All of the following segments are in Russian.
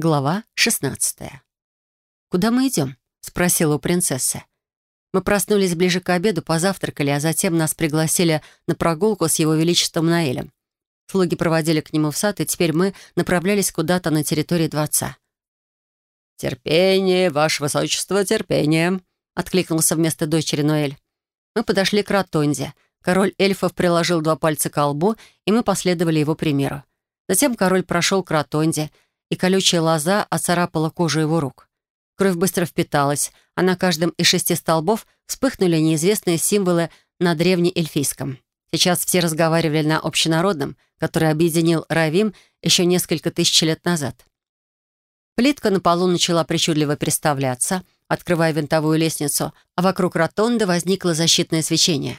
Глава 16. «Куда мы идем?» — спросила у принцессы. Мы проснулись ближе к обеду, позавтракали, а затем нас пригласили на прогулку с его величеством Наэлем. Слуги проводили к нему в сад, и теперь мы направлялись куда-то на территории дворца. «Терпение, ваше высочество, терпение», — откликнулся вместо дочери Ноэль. Мы подошли к ротонде. Король эльфов приложил два пальца к лбу, и мы последовали его примеру. Затем король прошел к ротонде — и колючая лоза оцарапала кожу его рук. Кровь быстро впиталась, а на каждом из шести столбов вспыхнули неизвестные символы на древнеэльфийском. Сейчас все разговаривали на общенародном, который объединил Равим еще несколько тысяч лет назад. Плитка на полу начала причудливо переставляться, открывая винтовую лестницу, а вокруг ротонды возникло защитное свечение.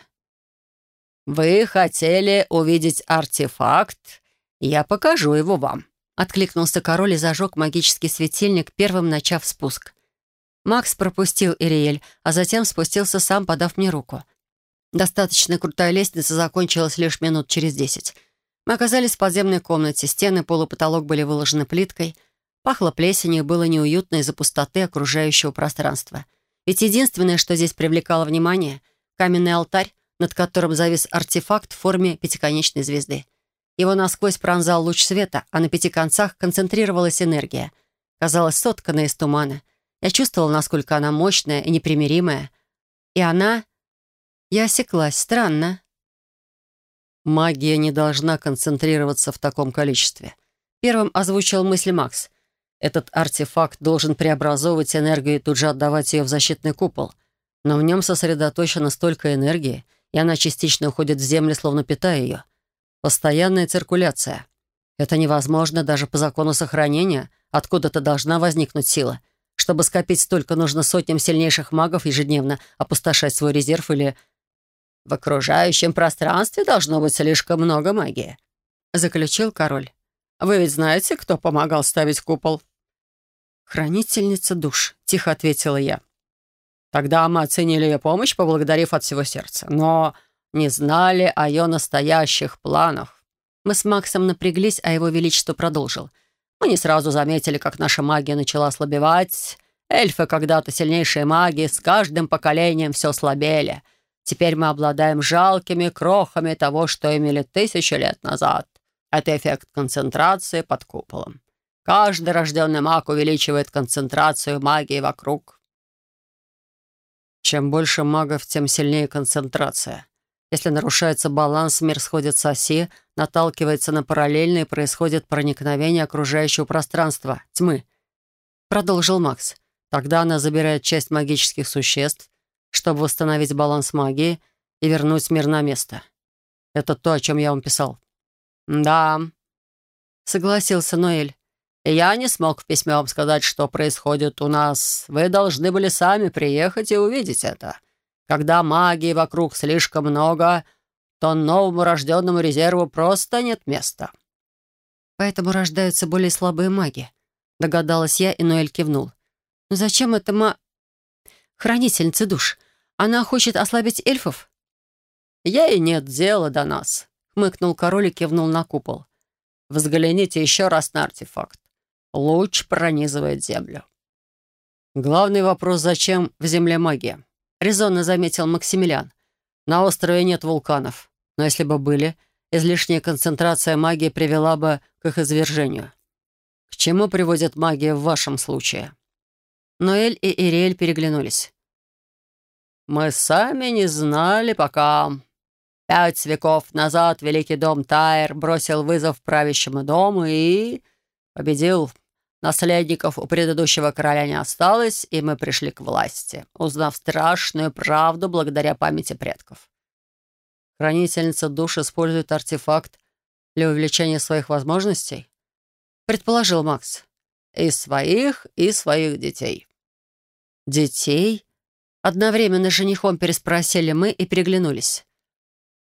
«Вы хотели увидеть артефакт? Я покажу его вам», Откликнулся король и зажег магический светильник, первым начав спуск. Макс пропустил Ириэль, а затем спустился сам, подав мне руку. Достаточно крутая лестница закончилась лишь минут через десять. Мы оказались в подземной комнате, стены, пол и потолок были выложены плиткой. Пахло плесенью, было неуютно из-за пустоты окружающего пространства. Ведь единственное, что здесь привлекало внимание — каменный алтарь, над которым завис артефакт в форме пятиконечной звезды — его насквозь пронзал луч света, а на пяти концах концентрировалась энергия. Казалось, сотканная из тумана. Я чувствовала, насколько она мощная и непримиримая. И она... Я осеклась. Странно. «Магия не должна концентрироваться в таком количестве», — первым озвучил мысль Макс. «Этот артефакт должен преобразовывать энергию и тут же отдавать ее в защитный купол. Но в нем сосредоточено столько энергии, и она частично уходит в землю, словно питая ее. Постоянная циркуляция. Это невозможно даже по закону сохранения. Откуда-то должна возникнуть сила. Чтобы скопить столько, нужно сотням сильнейших магов ежедневно опустошать свой резерв или... «В окружающем пространстве должно быть слишком много магии», — заключил король. «Вы ведь знаете, кто помогал ставить купол?» «Хранительница душ», — тихо ответила я. «Тогда мы оценили ее помощь, поблагодарив от всего сердца. Но не знали о ее настоящих планах. Мы с Максом напряглись, а его величество продолжил. Мы не сразу заметили, как наша магия начала ослабевать. Эльфы, когда-то сильнейшие маги, с каждым поколением все слабели. Теперь мы обладаем жалкими крохами того, что имели тысячу лет назад. Это эффект концентрации под куполом. Каждый рожденный маг увеличивает концентрацию магии вокруг. Чем больше магов, тем сильнее концентрация. Если нарушается баланс, мир сходит с оси, наталкивается на параллельные, происходит проникновение окружающего пространства, тьмы. Продолжил Макс. Тогда она забирает часть магических существ, чтобы восстановить баланс магии и вернуть мир на место. Это то, о чем я вам писал. «Да», — согласился Ноэль. «Я не смог в письме вам сказать, что происходит у нас. Вы должны были сами приехать и увидеть это. Когда магии вокруг слишком много, то новому рожденному резерву просто нет места. Поэтому рождаются более слабые маги. Догадалась я, и Ноэль кивнул. Но зачем это ма... Хранительница душ? Она хочет ослабить эльфов? Ей нет дела до нас, хмыкнул король и кивнул на купол. Взгляните еще раз на артефакт. Луч пронизывает землю. Главный вопрос, зачем в земле магия? — резонно заметил Максимилиан. «На острове нет вулканов, но если бы были, излишняя концентрация магии привела бы к их извержению. К чему приводит магия в вашем случае?» Ноэль и Ириэль переглянулись. «Мы сами не знали, пока...» Пять веков назад Великий дом Тайр бросил вызов правящему дому и... победил. Наследников у предыдущего короля не осталось, и мы пришли к власти, узнав страшную правду благодаря памяти предков. Хранительница душ использует артефакт для увеличения своих возможностей? Предположил Макс. И своих, и своих детей. Детей? Одновременно с женихом переспросили мы и переглянулись.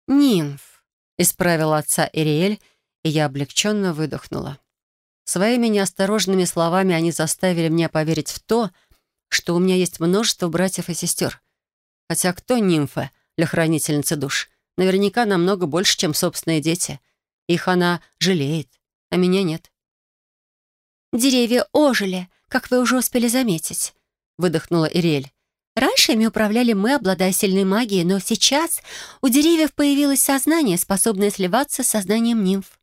«Нимф», — исправила отца Ириэль, и я облегченно выдохнула. Своими неосторожными словами они заставили меня поверить в то, что у меня есть множество братьев и сестер. Хотя кто нимфа для хранительницы душ? Наверняка намного больше, чем собственные дети. Их она жалеет, а меня нет. Деревья ожили, как вы уже успели заметить», — выдохнула Ириэль. «Раньше ими управляли мы, обладая сильной магией, но сейчас у деревьев появилось сознание, способное сливаться с сознанием нимф».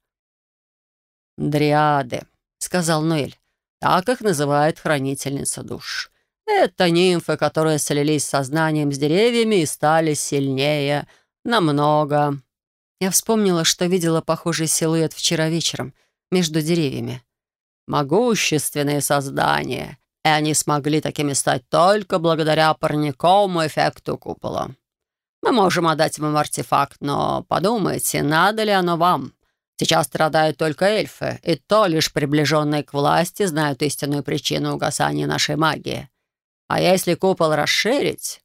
«Дриады», — сказал Ноэль. «Так их называет хранительница душ. Это нимфы, которые слились сознанием с деревьями и стали сильнее. Намного». Я вспомнила, что видела похожий силуэт вчера вечером между деревьями. «Могущественные создания, и они смогли такими стать только благодаря парниковому эффекту купола. Мы можем отдать вам артефакт, но подумайте, надо ли оно вам?» Сейчас страдают только эльфы, и то лишь приближенные к власти знают истинную причину угасания нашей магии. А если купол расширить...»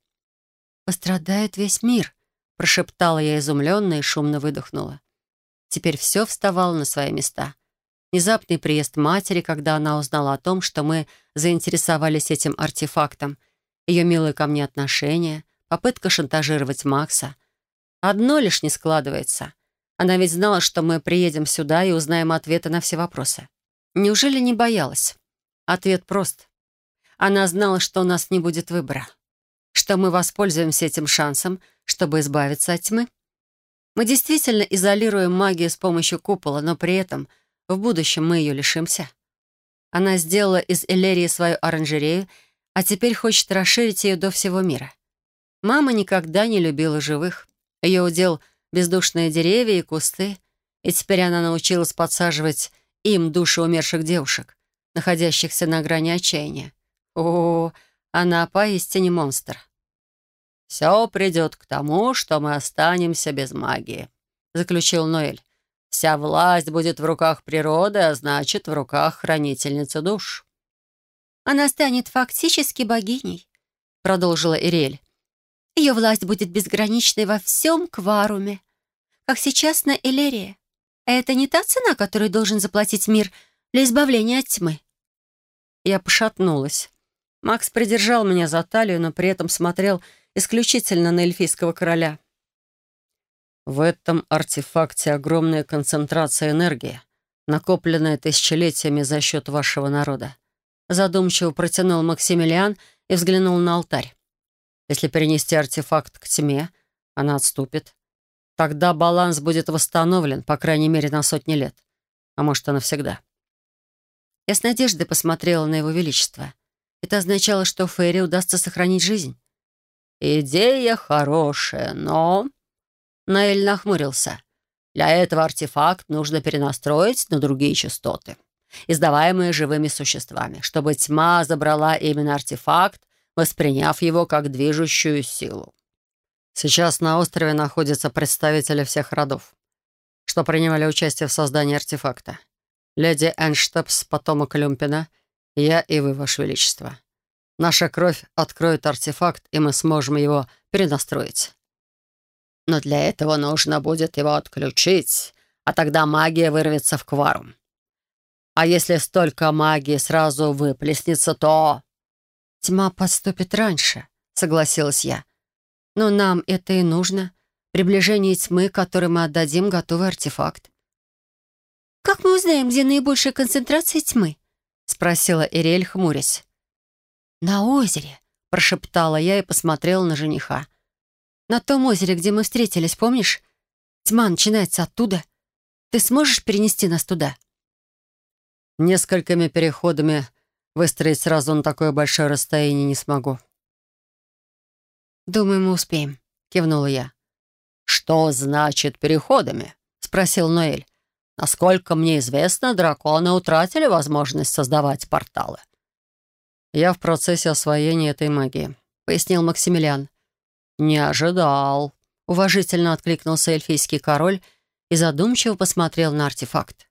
«Пострадает весь мир», — прошептала я изумленно и шумно выдохнула. Теперь все вставало на свои места. Внезапный приезд матери, когда она узнала о том, что мы заинтересовались этим артефактом, ее милые ко мне отношения, попытка шантажировать Макса. Одно лишь не складывается. Она ведь знала, что мы приедем сюда и узнаем ответы на все вопросы. Неужели не боялась? Ответ прост. Она знала, что у нас не будет выбора. Что мы воспользуемся этим шансом, чтобы избавиться от тьмы. Мы действительно изолируем магию с помощью купола, но при этом в будущем мы ее лишимся. Она сделала из Элерии свою оранжерею, а теперь хочет расширить ее до всего мира. Мама никогда не любила живых. Ее удел — бездушные деревья и кусты, и теперь она научилась подсаживать им души умерших девушек, находящихся на грани отчаяния. О, она поистине монстр. «Все придет к тому, что мы останемся без магии», — заключил Ноэль. «Вся власть будет в руках природы, а значит, в руках хранительницы душ». «Она станет фактически богиней», — продолжила Ириэль. Ее власть будет безграничной во всем Кваруме, как сейчас на Элерии. Это не та цена, которую должен заплатить мир для избавления от тьмы. Я пошатнулась. Макс придержал меня за талию, но при этом смотрел исключительно на эльфийского короля. В этом артефакте огромная концентрация энергии, накопленная тысячелетиями за счет вашего народа. Задумчиво протянул Максимилиан и взглянул на алтарь. Если перенести артефакт к тьме, она отступит. Тогда баланс будет восстановлен, по крайней мере, на сотни лет. А может, и навсегда. Я с надеждой посмотрела на его величество. Это означало, что Фейри удастся сохранить жизнь. «Идея хорошая, но...» Наэль нахмурился. «Для этого артефакт нужно перенастроить на другие частоты, издаваемые живыми существами, чтобы тьма забрала именно артефакт восприняв его как движущую силу. Сейчас на острове находятся представители всех родов, что принимали участие в создании артефакта. Леди Энштепс, потомок Люмпина, я и вы, Ваше Величество. Наша кровь откроет артефакт, и мы сможем его перенастроить. Но для этого нужно будет его отключить, а тогда магия вырвется в кварум. А если столько магии сразу выплеснется, то «Тьма поступит раньше», — согласилась я. «Но нам это и нужно. Приближение тьмы, которой мы отдадим готовый артефакт». «Как мы узнаем, где наибольшая концентрация тьмы?» — спросила Ириэль, хмурясь. «На озере», — прошептала я и посмотрела на жениха. «На том озере, где мы встретились, помнишь? Тьма начинается оттуда. Ты сможешь перенести нас туда?» Несколькими переходами Выстроить сразу на такое большое расстояние не смогу. «Думаю, мы успеем», — кивнула я. «Что значит переходами?» — спросил Ноэль. «Насколько мне известно, драконы утратили возможность создавать порталы». «Я в процессе освоения этой магии», — пояснил Максимилиан. «Не ожидал», — уважительно откликнулся эльфийский король и задумчиво посмотрел на артефакт.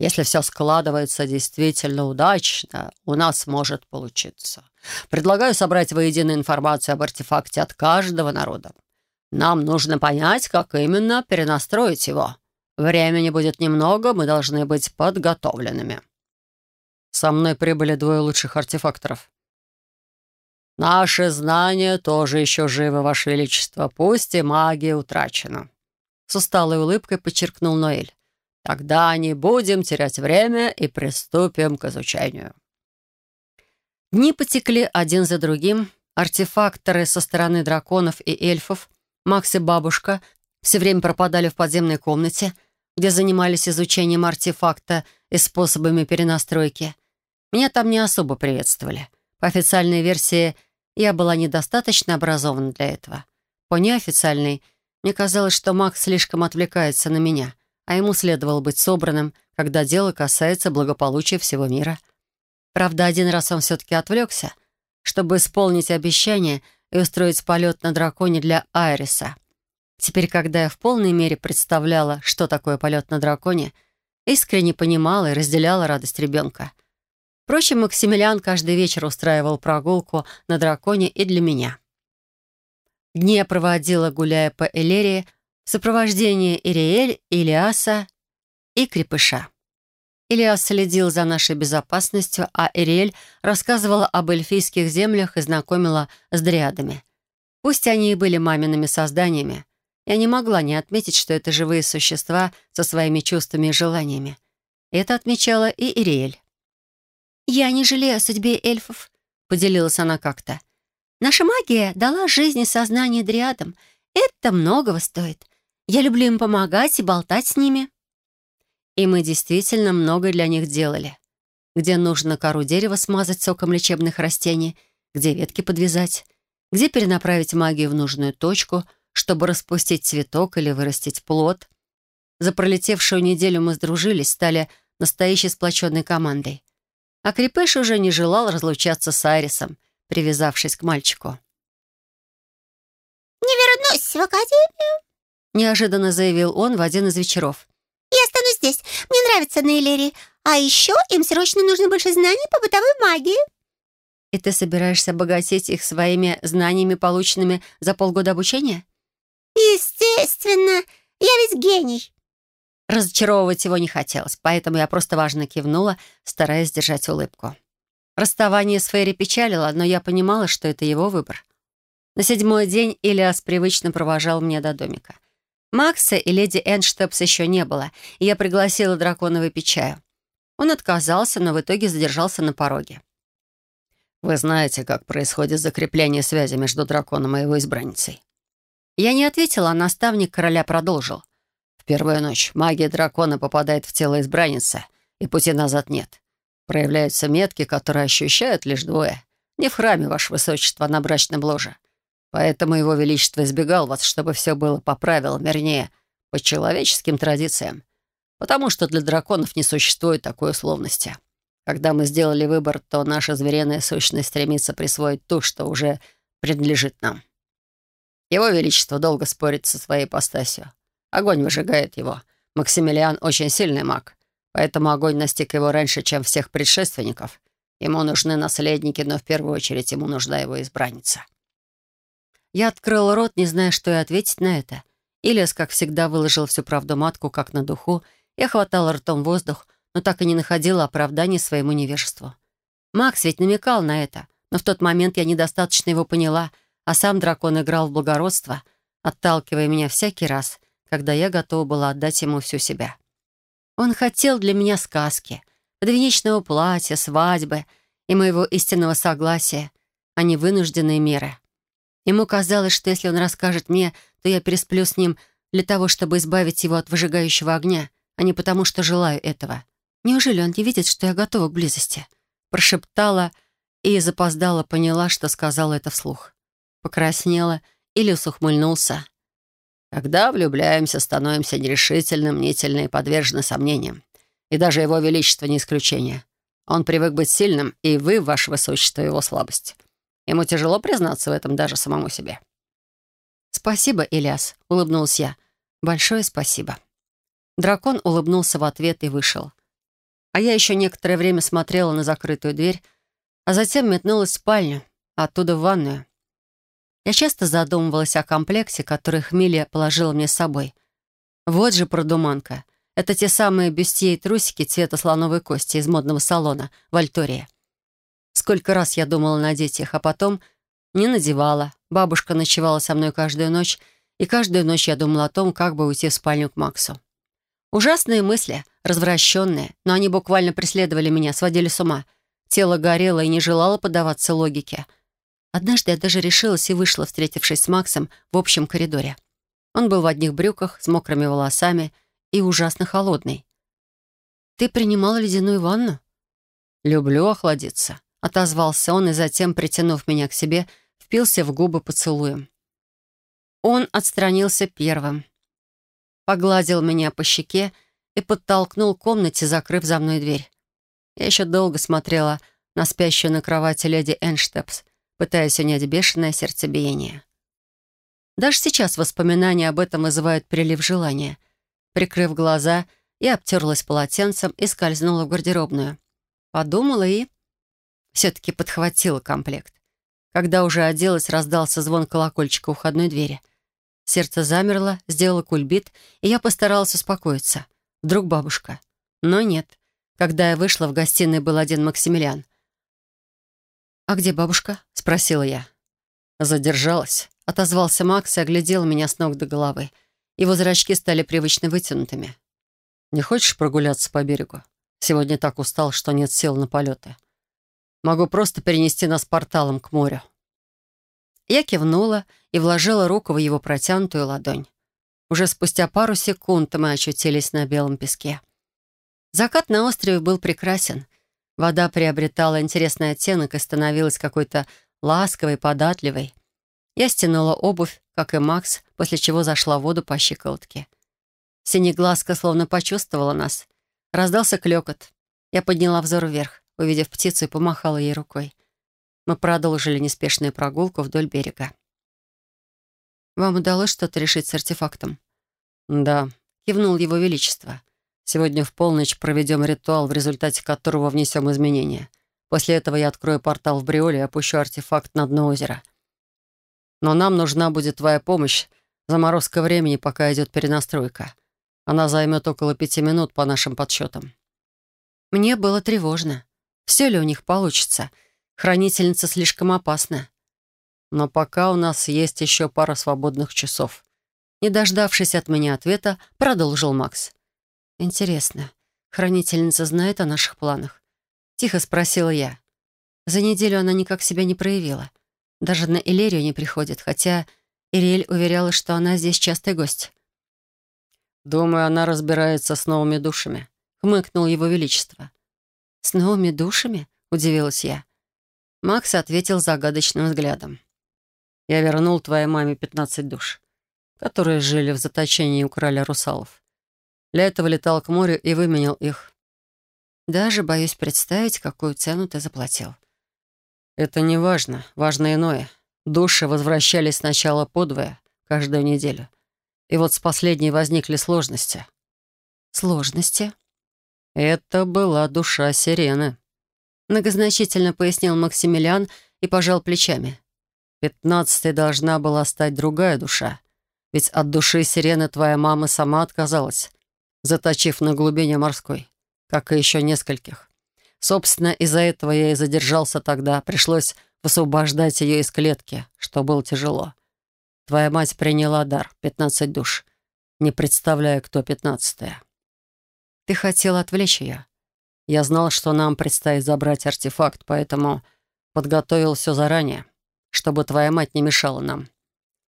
Если все складывается действительно удачно, у нас может получиться. Предлагаю собрать воедино информацию об артефакте от каждого народа. Нам нужно понять, как именно перенастроить его. Времени будет немного, мы должны быть подготовленными. Со мной прибыли двое лучших артефакторов. Наши знания тоже еще живы, Ваше Величество, пусть и магия утрачена. С усталой улыбкой подчеркнул Ноэль. Тогда не будем терять время и приступим к изучению». Дни потекли один за другим. Артефакторы со стороны драконов и эльфов, Макс и бабушка все время пропадали в подземной комнате, где занимались изучением артефакта и способами перенастройки. Меня там не особо приветствовали. По официальной версии, я была недостаточно образована для этого. По неофициальной, мне казалось, что Макс слишком отвлекается на меня, а ему следовало быть собранным, когда дело касается благополучия всего мира. Правда, один раз он все-таки отвлекся, чтобы исполнить обещание и устроить полет на драконе для Айриса. Теперь, когда я в полной мере представляла, что такое полет на драконе, искренне понимала и разделяла радость ребенка. Впрочем, Максимилиан каждый вечер устраивал прогулку на драконе и для меня. Дни я проводила, гуляя по Элерии, в сопровождении Ириэль, Илиаса и Крепыша. Илиас следил за нашей безопасностью, а Ириэль рассказывала об эльфийских землях и знакомила с дриадами. Пусть они и были мамиными созданиями, я не могла не отметить, что это живые существа со своими чувствами и желаниями. Это отмечала и Ириэль. «Я не жалею о судьбе эльфов», — поделилась она как-то. «Наша магия дала жизнь и сознание дриадам. Это многого стоит. Я люблю им помогать и болтать с ними». И мы действительно много для них делали. Где нужно кору дерева смазать соком лечебных растений, где ветки подвязать, где перенаправить магию в нужную точку, чтобы распустить цветок или вырастить плод. За пролетевшую неделю мы сдружились, стали настоящей сплоченной командой. А Крепыш уже не желал разлучаться с Айрисом, привязавшись к мальчику. «Не вернусь в академию», — неожиданно заявил он в один из вечеров. Я останусь здесь. Мне нравится на Элерии. А еще им срочно нужно больше знаний по бытовой магии». «И ты собираешься обогатить их своими знаниями, полученными за полгода обучения?» «Естественно. Я ведь гений». Разочаровывать его не хотелось, поэтому я просто важно кивнула, стараясь держать улыбку. Расставание с Фейри печалило, но я понимала, что это его выбор. На седьмой день Илиас привычно провожал меня до домика — Макса и леди Энштепс еще не было, и я пригласила дракона выпить чаю. Он отказался, но в итоге задержался на пороге. «Вы знаете, как происходит закрепление связи между драконом и его избранницей?» Я не ответила, а наставник короля продолжил. «В первую ночь магия дракона попадает в тело избранницы, и пути назад нет. Проявляются метки, которые ощущают лишь двое. Не в храме, ваше высочество, а на брачном ложе. Поэтому его величество избегал вас, чтобы все было по правилам, вернее, по человеческим традициям. Потому что для драконов не существует такой условности. Когда мы сделали выбор, то наша звериная сущность стремится присвоить то, что уже принадлежит нам. Его Величество долго спорит со своей ипостасью. Огонь выжигает его. Максимилиан очень сильный маг, поэтому огонь настиг его раньше, чем всех предшественников. Ему нужны наследники, но в первую очередь ему нужна его избранница. Я открыл рот, не зная, что и ответить на это. Ильяс, как всегда, выложил всю правду матку, как на духу. Я хватала ртом воздух, но так и не находила оправдания своему невежеству. Макс ведь намекал на это, но в тот момент я недостаточно его поняла, а сам дракон играл в благородство, отталкивая меня всякий раз, когда я готова была отдать ему всю себя. Он хотел для меня сказки, подвенечного платья, свадьбы и моего истинного согласия, а не вынужденные меры. Ему казалось, что если он расскажет мне, то я пересплю с ним для того, чтобы избавить его от выжигающего огня, а не потому, что желаю этого. Неужели он не видит, что я готова к близости? Прошептала и запоздала поняла, что сказала это вслух. Покраснела, Ильюс ухмыльнулся. «Когда влюбляемся, становимся нерешительным, мнительны и подвержены сомнениям. И даже его величество не исключение. Он привык быть сильным, и вы, ваше высочество, его слабость. Ему тяжело признаться в этом даже самому себе. «Спасибо, Ильяс», — улыбнулся я. «Большое спасибо». Дракон улыбнулся в ответ и вышел. А я еще некоторое время смотрела на закрытую дверь, а затем метнулась в спальню, а оттуда в ванную. Я часто задумывалась о комплекте, который Хмелия положила мне с собой. Вот же продуманка. Это те самые бюстье и трусики цвета слоновой кости из модного салона в Альтории. Сколько раз я думала надеть их, а потом не надевала. Бабушка ночевала со мной каждую ночь, и каждую ночь я думала о том, как бы уйти в спальню к Максу. Ужасные мысли, развращенные, но они буквально преследовали меня, сводили с ума. Тело горело и не желало поддаваться логике. Однажды я даже решилась и вышла, встретившись с Максом в общем коридоре. Он был в одних брюках, с мокрыми волосами и ужасно холодный. «Ты принимала ледяную ванну?» «Люблю охладиться», — отозвался он и затем, притянув меня к себе, впился в губы поцелуем. Он отстранился первым, погладил меня по щеке и подтолкнул к комнате, закрыв за мной дверь. Я еще долго смотрела на спящую на кровати леди Энштепс, пытаясь унять бешеное сердцебиение. Даже сейчас воспоминания об этом вызывают прилив желания. Прикрыв глаза, я обтерлась полотенцем и скользнула в гардеробную. Подумала и... Все-таки подхватила комплект. Когда уже оделась, раздался звон колокольчика у входной двери. Сердце замерло, сделало кульбит, и я постаралась успокоиться. Вдруг бабушка. Но нет. Когда я вышла, в гостиной был один Максимилиан. «А где бабушка?» — спросила я. Задержалась. Отозвался Макс и оглядел меня с ног до головы. Его зрачки стали привычно вытянутыми. «Не хочешь прогуляться по берегу? Сегодня так устал, что нет сил на полеты. Могу просто перенести нас порталом к морю». Я кивнула и вложила руку в его протянутую ладонь. Уже спустя пару секунд мы очутились на белом песке. Закат на острове был прекрасен. Вода приобретала интересный оттенок и становилась какой-то ласковой, податливой. Я стянула обувь, как и Макс, после чего зашла в воду по щиколотке. Синеглазка словно почувствовала нас. Раздался клёкот. Я подняла взор вверх, увидев птицу, и помахала ей рукой. Мы продолжили неспешную прогулку вдоль берега. «Вам удалось что-то решить с артефактом?» «Да», — кивнул его величество. «Сегодня в полночь проведем ритуал, в результате которого внесем изменения. После этого я открою портал в Бриоле и опущу артефакт на дно озера. Но нам нужна будет твоя помощь. Заморозка времени, пока идет перенастройка. Она займет около пяти минут по нашим подсчетам». Мне было тревожно. Все ли у них получится — Хранительница слишком опасна. Но пока у нас есть еще пара свободных часов. Не дождавшись от меня ответа, продолжил Макс. «Интересно, хранительница знает о наших планах?» Тихо спросила я. За неделю она никак себя не проявила. Даже на Элерию не приходит, хотя Ириэль уверяла, что она здесь частый гость. «Думаю, она разбирается с новыми душами», — хмыкнул его величество. «С новыми душами?» — удивилась я. Макс ответил загадочным взглядом. «Я вернул твоей маме пятнадцать душ, которые жили в заточении у короля русалов. Для этого летал к морю и выменял их. Даже боюсь представить, какую цену ты заплатил». «Это не важно. Важно иное. Души возвращались сначала подвое, каждую неделю. И вот с последней возникли сложности». «Сложности?» «Это была душа сирены», Многозначительно пояснил Максимилиан и пожал плечами. «Пятнадцатой должна была стать другая душа. Ведь от души сирены твоя мама сама отказалась, заточив на глубине морской, как и еще нескольких. Собственно, из-за этого я и задержался тогда. Пришлось высвобождать ее из клетки, что было тяжело. Твоя мать приняла дар, пятнадцать душ. Не представляю, кто пятнадцатая. Ты хотел отвлечь ее. Я знал, что нам предстоит забрать артефакт, поэтому подготовил все заранее, чтобы твоя мать не мешала нам.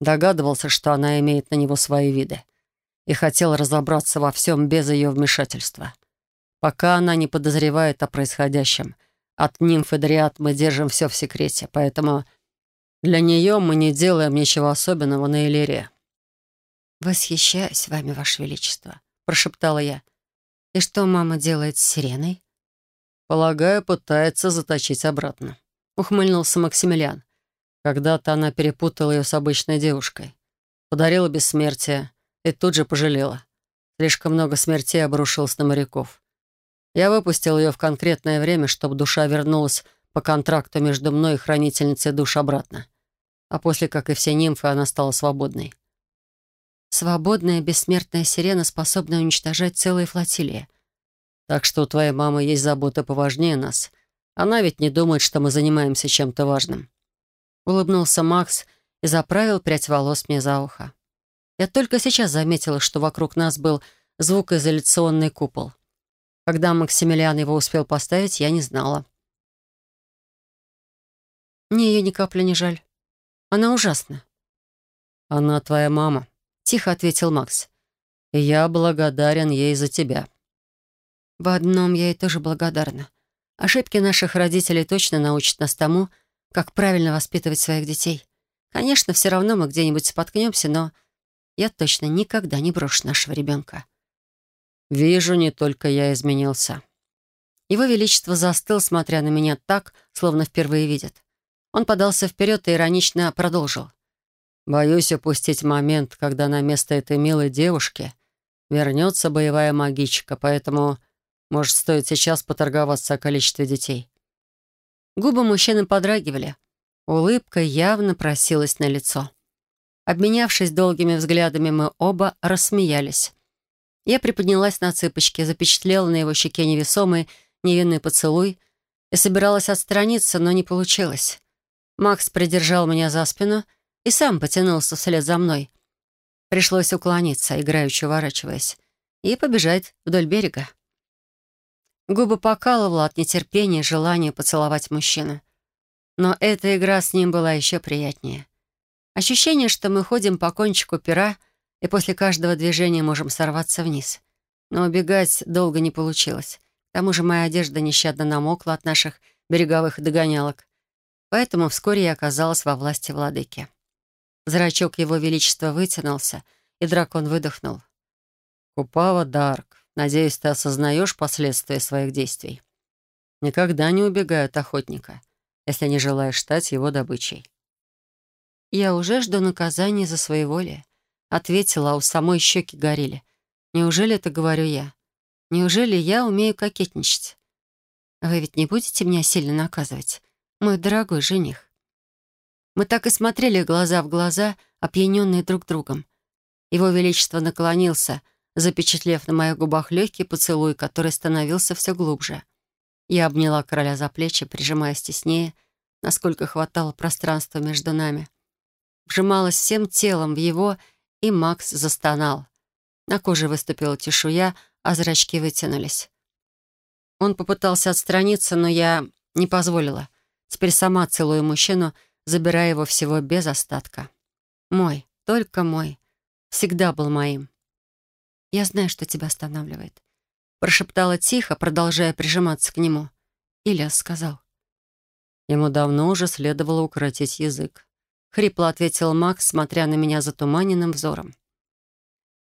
Догадывался, что она имеет на него свои виды, и хотел разобраться во всем без ее вмешательства. Пока она не подозревает о происходящем, от нимф дриад мы держим все в секрете, поэтому для нее мы не делаем ничего особенного на Элире. «Восхищаюсь вами, Ваше Величество», — прошептала я. «И что мама делает с сиреной?» «Полагаю, пытается заточить обратно», — ухмыльнулся Максимилиан. Когда-то она перепутала ее с обычной девушкой. Подарила бессмертие и тут же пожалела. Слишком много смертей обрушилось на моряков. Я выпустил ее в конкретное время, чтобы душа вернулась по контракту между мной и хранительницей душ обратно. А после, как и все нимфы, она стала свободной. Свободная бессмертная сирена способна уничтожать целые флотилии. Так что у твоей мамы есть забота поважнее нас. Она ведь не думает, что мы занимаемся чем-то важным». Улыбнулся Макс и заправил прядь волос мне за ухо. Я только сейчас заметила, что вокруг нас был звукоизоляционный купол. Когда Максимилиан его успел поставить, я не знала. Мне ее ни капли не жаль. Она ужасна. «Она твоя мама», — тихо ответил Макс. «И я благодарен ей за тебя». В одном я ей тоже благодарна. Ошибки наших родителей точно научат нас тому, как правильно воспитывать своих детей. Конечно, все равно мы где-нибудь споткнемся, но я точно никогда не брошу нашего ребенка. «Вижу, не только я изменился». Его Величество застыл, смотря на меня так, словно впервые видит. Он подался вперед и иронично продолжил. «Боюсь упустить момент, когда на место этой милой девушки вернется боевая магичка, поэтому, может, стоит сейчас поторговаться о количестве детей». Губы мужчины подрагивали. Улыбка явно просилась на лицо. Обменявшись долгими взглядами, мы оба рассмеялись. Я приподнялась на цыпочки, запечатлела на его щеке невесомый, невинный поцелуй и собиралась отстраниться, но не получилось. Макс придержал меня за спину и сам потянулся вслед за мной. Пришлось уклониться, играючи уворачиваясь, и побежать вдоль берега. Губы покалывало от нетерпения и желания поцеловать мужчину. Но эта игра с ним была еще приятнее. Ощущение, что мы ходим по кончику пера — и после каждого движения можем сорваться вниз. Но убегать долго не получилось. К тому же моя одежда нещадно намокла от наших береговых догонялок. Поэтому вскоре я оказалась во власти владыки. Зрачок его величества вытянулся, и дракон выдохнул. «Купава Дарк, надеюсь, ты осознаешь последствия своих действий. Никогда не убегай от охотника, если не желаешь стать его добычей». «Я уже жду наказания за своеволие ответила, а у самой щеки горели. Неужели это говорю я? Неужели я умею кокетничать? Вы ведь не будете меня сильно наказывать, мой дорогой жених? Мы так и смотрели глаза в глаза, опьяненные друг другом. Его Величество наклонился, запечатлев на моих губах легкий поцелуй, который становился все глубже. Я обняла короля за плечи, прижимаясь теснее, насколько хватало пространства между нами. Вжималась всем телом в его и Макс застонал. На коже выступила чешуя, а зрачки вытянулись. Он попытался отстраниться, но я не позволила. Теперь сама целую мужчину, забирая его всего без остатка. Мой, только мой. Всегда был моим. «Я знаю, что тебя останавливает», — прошептала тихо, продолжая прижиматься к нему. Ильяс сказал. Ему давно уже следовало укоротить язык. — хрипло ответил Макс, смотря на меня затуманенным взором.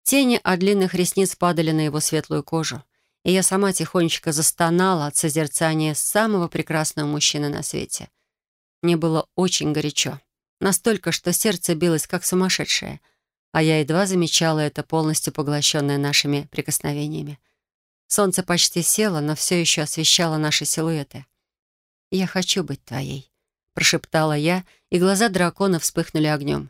Тени от длинных ресниц падали на его светлую кожу, и я сама тихонечко застонала от созерцания самого прекрасного мужчины на свете. Мне было очень горячо. Настолько, что сердце билось как сумасшедшее, а я едва замечала это, полностью поглощенное нашими прикосновениями. Солнце почти село, но все еще освещало наши силуэты. «Я хочу быть твоей», прошептала я, и глаза дракона вспыхнули огнем.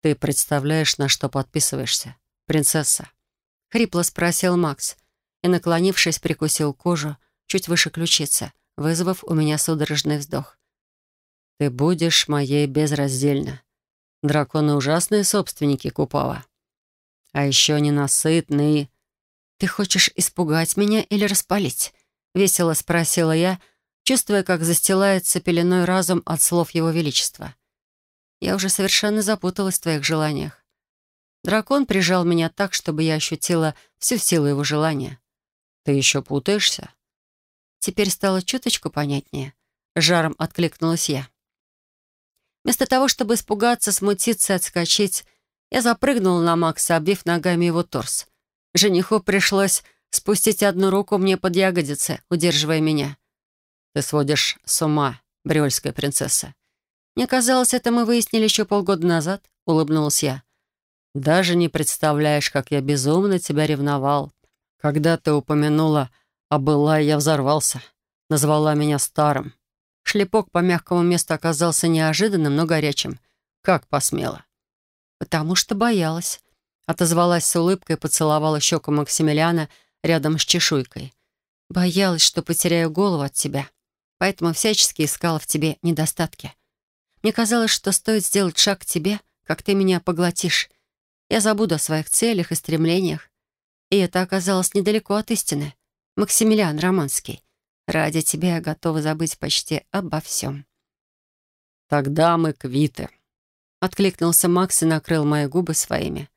«Ты представляешь, на что подписываешься, принцесса?» — хрипло спросил Макс и, наклонившись, прикусил кожу чуть выше ключицы, вызвав у меня судорожный вздох. «Ты будешь моей безраздельно. Драконы — ужасные собственники Купала. А еще ненасытные...» «Ты хочешь испугать меня или распалить?» — весело спросила я, — чувствуя, как застилается пеленой разум от слов Его Величества. Я уже совершенно запуталась в твоих желаниях. Дракон прижал меня так, чтобы я ощутила всю силу его желания. «Ты еще путаешься?» Теперь стало чуточку понятнее. Жаром откликнулась я. Вместо того, чтобы испугаться, смутиться отскочить, я запрыгнула на Макса, обвив ногами его торс. Жениху пришлось спустить одну руку мне под ягодицы, удерживая меня. «Ты сводишь с ума, бриольская принцесса». «Мне казалось, это мы выяснили еще полгода назад», — улыбнулась я. «Даже не представляешь, как я безумно тебя ревновал. Когда ты упомянула о былай, я взорвался. Назвала меня старым. Шлепок по мягкому месту оказался неожиданным, но горячим. Как посмела?» «Потому что боялась». Отозвалась с улыбкой и поцеловала щеку Максимилиана рядом с чешуйкой. «Боялась, что потеряю голову от тебя» поэтому всячески искала в тебе недостатки. Мне казалось, что стоит сделать шаг к тебе, как ты меня поглотишь. Я забуду о своих целях и стремлениях. И это оказалось недалеко от истины. Максимилиан Романский. Ради тебя я готова забыть почти обо всем. «Тогда мы квиты», — откликнулся Макс и накрыл мои губы своими.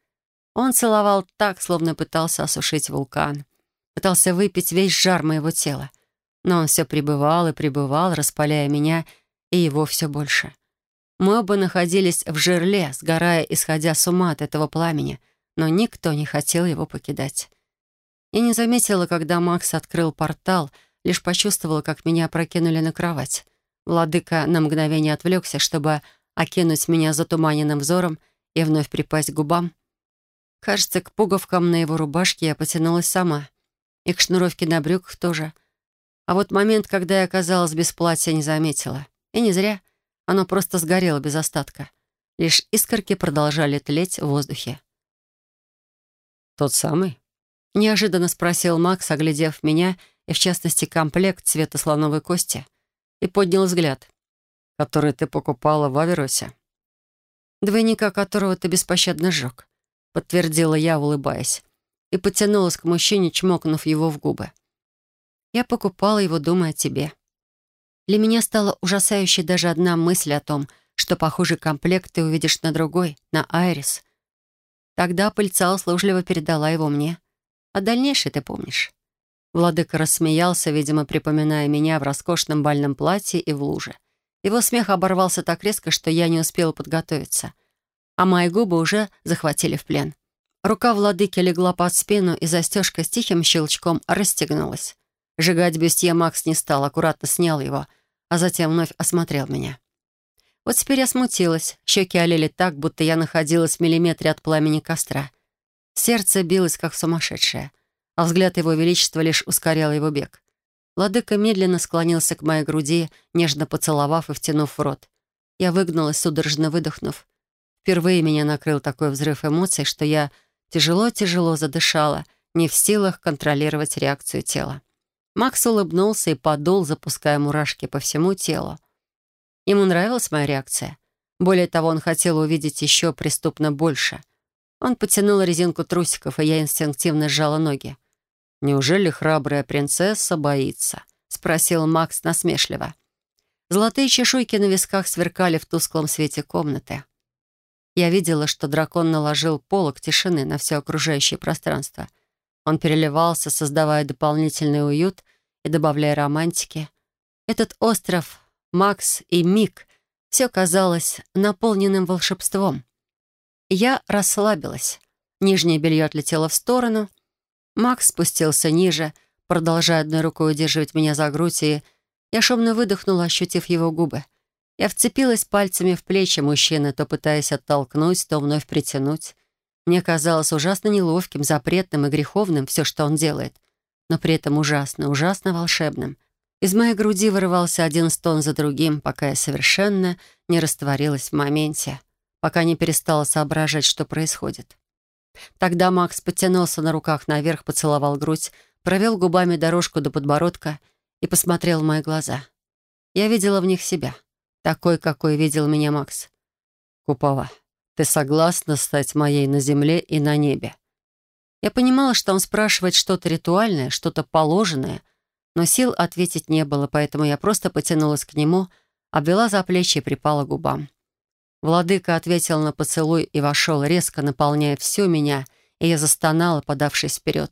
Он целовал так, словно пытался осушить вулкан. Пытался выпить весь жар моего тела. Но он все пребывал и пребывал, распаляя меня и его все больше. Мы оба находились в жерле, сгорая, исходя с ума от этого пламени, но никто не хотел его покидать. Я не заметила, когда Макс открыл портал, лишь почувствовала, как меня опрокинули на кровать. Владыка на мгновение отвлекся, чтобы окинуть меня затуманенным взором и вновь припасть к губам. Кажется, к пуговкам на его рубашке я потянулась сама. И к шнуровке на брюках тоже. А вот момент, когда я оказалась без платья, не заметила. И не зря. Оно просто сгорело без остатка. Лишь искорки продолжали тлеть в воздухе. «Тот самый?» — неожиданно спросил Макс, оглядев меня, и в частности комплект цвета слоновой кости, и поднял взгляд. «Который ты покупала в Аверосе?» «Двойника которого ты беспощадно сжег», — подтвердила я, улыбаясь, и потянулась к мужчине, чмокнув его в губы. «Я покупала его, думая о тебе». Для меня стала ужасающей даже одна мысль о том, что похожий комплект ты увидишь на другой, на Айрис. Тогда пыльца услужливо передала его мне. А дальнейшее ты помнишь. Владыка рассмеялся, видимо, припоминая меня в роскошном бальном платье и в луже. Его смех оборвался так резко, что я не успела подготовиться. А мои губы уже захватили в плен. Рука владыки легла под спину, и застежка с тихим щелчком расстегнулась. Жигать бюстье Макс не стал, аккуратно снял его, а затем вновь осмотрел меня. Вот теперь я смутилась. Щеки олели так, будто я находилась в миллиметре от пламени костра. Сердце билось, как сумасшедшее, а взгляд его величества лишь ускорял его бег. Владыка медленно склонился к моей груди, нежно поцеловав и втянув в рот. Я выгнулась, судорожно выдохнув. Впервые меня накрыл такой взрыв эмоций, что я тяжело-тяжело задышала, не в силах контролировать реакцию тела. Макс улыбнулся и подул, запуская мурашки по всему телу. Ему нравилась моя реакция. Более того, он хотел увидеть еще преступно больше. Он потянул резинку трусиков, и я инстинктивно сжала ноги. «Неужели храбрая принцесса боится?» — спросил Макс насмешливо. Золотые чешуйки на висках сверкали в тусклом свете комнаты. Я видела, что дракон наложил полог тишины на все окружающее пространство. Он переливался, создавая дополнительный уют и добавляя романтики. Этот остров Макс и Мик, все казалось наполненным волшебством. Я расслабилась. Нижнее белье отлетело в сторону. Макс спустился ниже, продолжая одной рукой удерживать меня за грудь, и я шумно выдохнула, ощутив его губы. Я вцепилась пальцами в плечи мужчины, то пытаясь оттолкнуть, то вновь притянуть. Мне казалось ужасно неловким, запретным и греховным все, что он делает, но при этом ужасно, ужасно волшебным — из моей груди вырывался один стон за другим, пока я совершенно не растворилась в моменте, пока не перестала соображать, что происходит. Тогда Макс потянулся на руках наверх, поцеловал грудь, провел губами дорожку до подбородка и посмотрел в мои глаза. Я видела в них себя, такой, какой видел меня Макс. «Купова, ты согласна стать моей на земле и на небе?» Я понимала, что он спрашивает что-то ритуальное, что-то положенное — но сил ответить не было, поэтому я просто потянулась к нему, обвела за плечи и припала к губам. Владыка ответил на поцелуй и вошел, резко наполняя всю меня, и я застонала, подавшись вперед.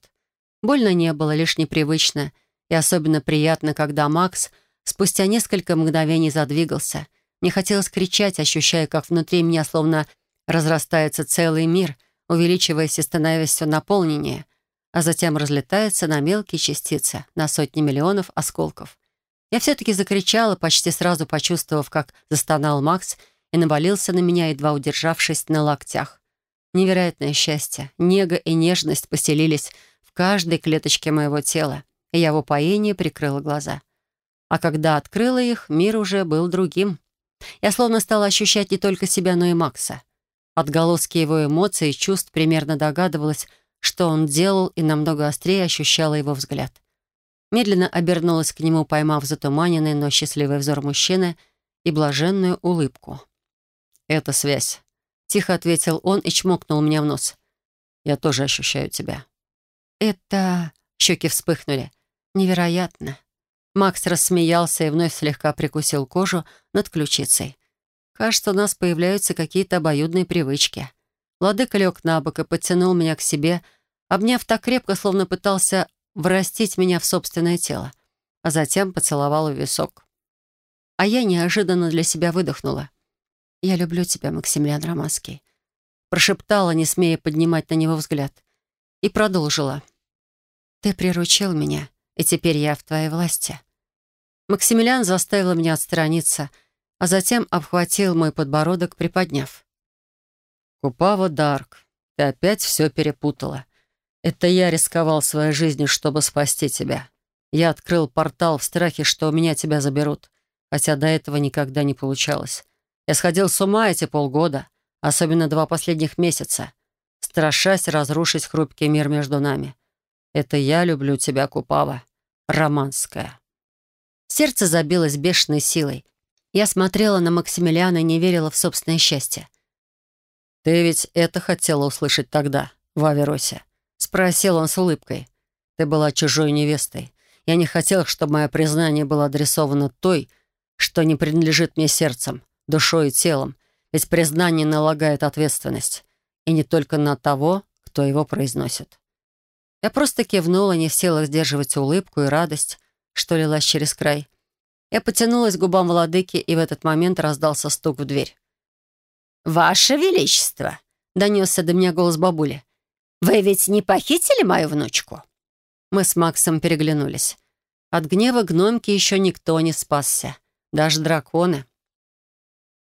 Больно не было, лишь непривычно, и особенно приятно, когда Макс спустя несколько мгновений задвигался. Мне хотелось кричать, ощущая, как внутри меня словно разрастается целый мир, увеличиваясь и становясь все наполненнее — а затем разлетается на мелкие частицы, на сотни миллионов осколков. Я все-таки закричала, почти сразу почувствовав, как застонал Макс и навалился на меня, едва удержавшись на локтях. Невероятное счастье, нега и нежность поселились в каждой клеточке моего тела, и я в упоении прикрыла глаза. А когда открыла их, мир уже был другим. Я словно стала ощущать не только себя, но и Макса. Отголоски его эмоций и чувств примерно догадывалась, что он делал, и намного острее ощущала его взгляд. Медленно обернулась к нему, поймав затуманенный, но счастливый взор мужчины и блаженную улыбку. «Это связь», — тихо ответил он и чмокнул меня в нос. «Я тоже ощущаю тебя». Это... Щеки вспыхнули. Невероятно. Макс рассмеялся и вновь слегка прикусил кожу над ключицей. Кажется, у нас появляются какие-то обоюдные привычки. Владыка лег на бок и подтянул меня к себе, обняв так крепко, словно пытался врастить меня в собственное тело, а затем поцеловал в висок. А я неожиданно для себя выдохнула. «Я люблю тебя, Максимилиан Романский», прошептала, не смея поднимать на него взгляд, и продолжила. «Ты приручил меня, и теперь я в твоей власти». Максимилиан заставил меня отстраниться, а затем обхватил мой подбородок, приподняв. «Купава Дарк, ты опять все перепутала. Это я рисковал своей жизнью, чтобы спасти тебя. Я открыл портал в страхе, что у меня тебя заберут, хотя до этого никогда не получалось. Я сходил с ума эти полгода, особенно два последних месяца, страшась разрушить хрупкий мир между нами. Это я люблю тебя, Купава, романская». Сердце забилось бешеной силой. Я смотрела на Максимилиана и не верила в собственное счастье. «Ты ведь это хотела услышать тогда, в Аверосе?» — спросил он с улыбкой. «Ты была чужой невестой. Я не хотел, чтобы мое признание было адресовано той, что не принадлежит мне сердцем, душой и телом, ведь признание налагает ответственность. И не только на того, кто его произносит». Я просто кивнула, не в силах сдерживать улыбку и радость, что лилась через край. Я потянулась к губам владыки, и в этот момент раздался стук в дверь. «Ваше Величество!» — донесся до меня голос бабули. «Вы ведь не похитили мою внучку?» Мы с Максом переглянулись. От гнева гномки еще никто не спасся. Даже драконы.